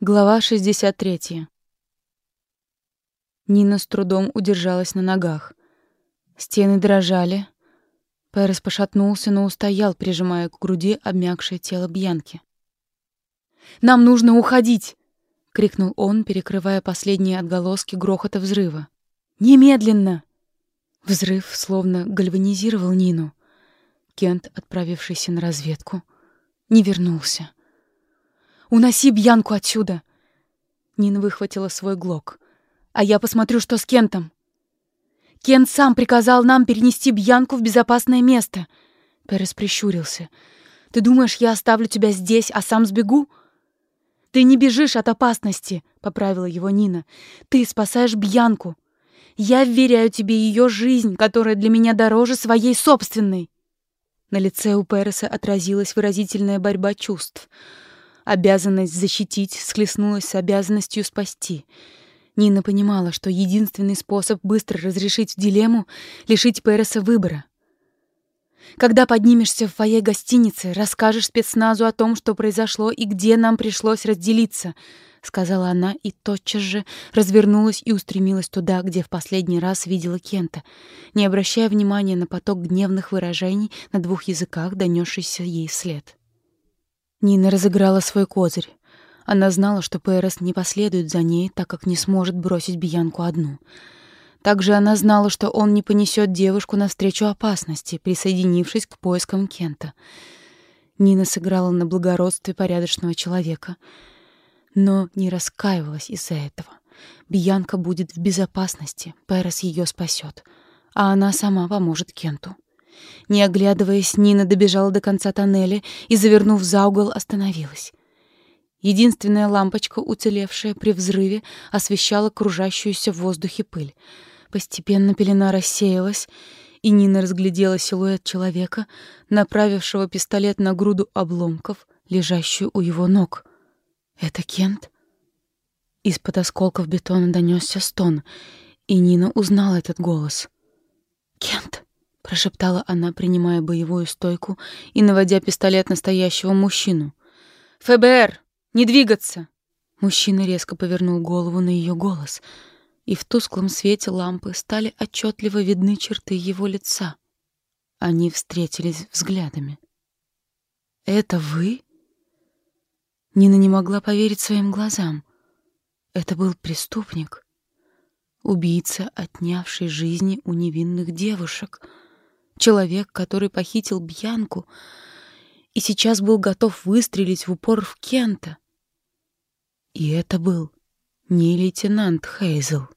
Глава 63. Нина с трудом удержалась на ногах. Стены дрожали. Перес пошатнулся, но устоял, прижимая к груди обмякшее тело Бьянки. «Нам нужно уходить!» — крикнул он, перекрывая последние отголоски грохота взрыва. «Немедленно!» Взрыв словно гальванизировал Нину. Кент, отправившийся на разведку, не вернулся. Уноси Бьянку отсюда!» Нина выхватила свой глок. «А я посмотрю, что с Кентом!» «Кент сам приказал нам перенести Бьянку в безопасное место!» Перес прищурился. «Ты думаешь, я оставлю тебя здесь, а сам сбегу?» «Ты не бежишь от опасности», — поправила его Нина. «Ты спасаешь Бьянку. Я вверяю тебе ее жизнь, которая для меня дороже своей собственной». На лице у Переса отразилась выразительная борьба чувств — Обязанность защитить схлестнулась с обязанностью спасти. Нина понимала, что единственный способ быстро разрешить дилемму — лишить Переса выбора. «Когда поднимешься в фойе гостиницы, расскажешь спецназу о том, что произошло и где нам пришлось разделиться», — сказала она и тотчас же развернулась и устремилась туда, где в последний раз видела Кента, не обращая внимания на поток гневных выражений на двух языках, донесшийся ей вслед. Нина разыграла свой козырь. Она знала, что ПРС не последует за ней, так как не сможет бросить Бьянку одну. Также она знала, что он не понесет девушку навстречу опасности, присоединившись к поискам Кента. Нина сыграла на благородстве порядочного человека, но не раскаивалась из-за этого. Бьянка будет в безопасности, Перес ее спасет, а она сама поможет Кенту. Не оглядываясь, Нина добежала до конца тоннеля и, завернув за угол, остановилась. Единственная лампочка, уцелевшая при взрыве, освещала кружащуюся в воздухе пыль. Постепенно пелена рассеялась, и Нина разглядела силуэт человека, направившего пистолет на груду обломков, лежащую у его ног. «Это Кент?» Из-под осколков бетона донесся стон, и Нина узнала этот голос. «Кент!» Прошептала она, принимая боевую стойку и наводя пистолет на стоящего мужчину. ФБР, не двигаться. Мужчина резко повернул голову на ее голос, и в тусклом свете лампы стали отчетливо видны черты его лица. Они встретились взглядами. Это вы? Нина не могла поверить своим глазам. Это был преступник, убийца, отнявший жизни у невинных девушек — Человек, который похитил Бьянку и сейчас был готов выстрелить в упор в Кента. И это был не лейтенант Хейзел.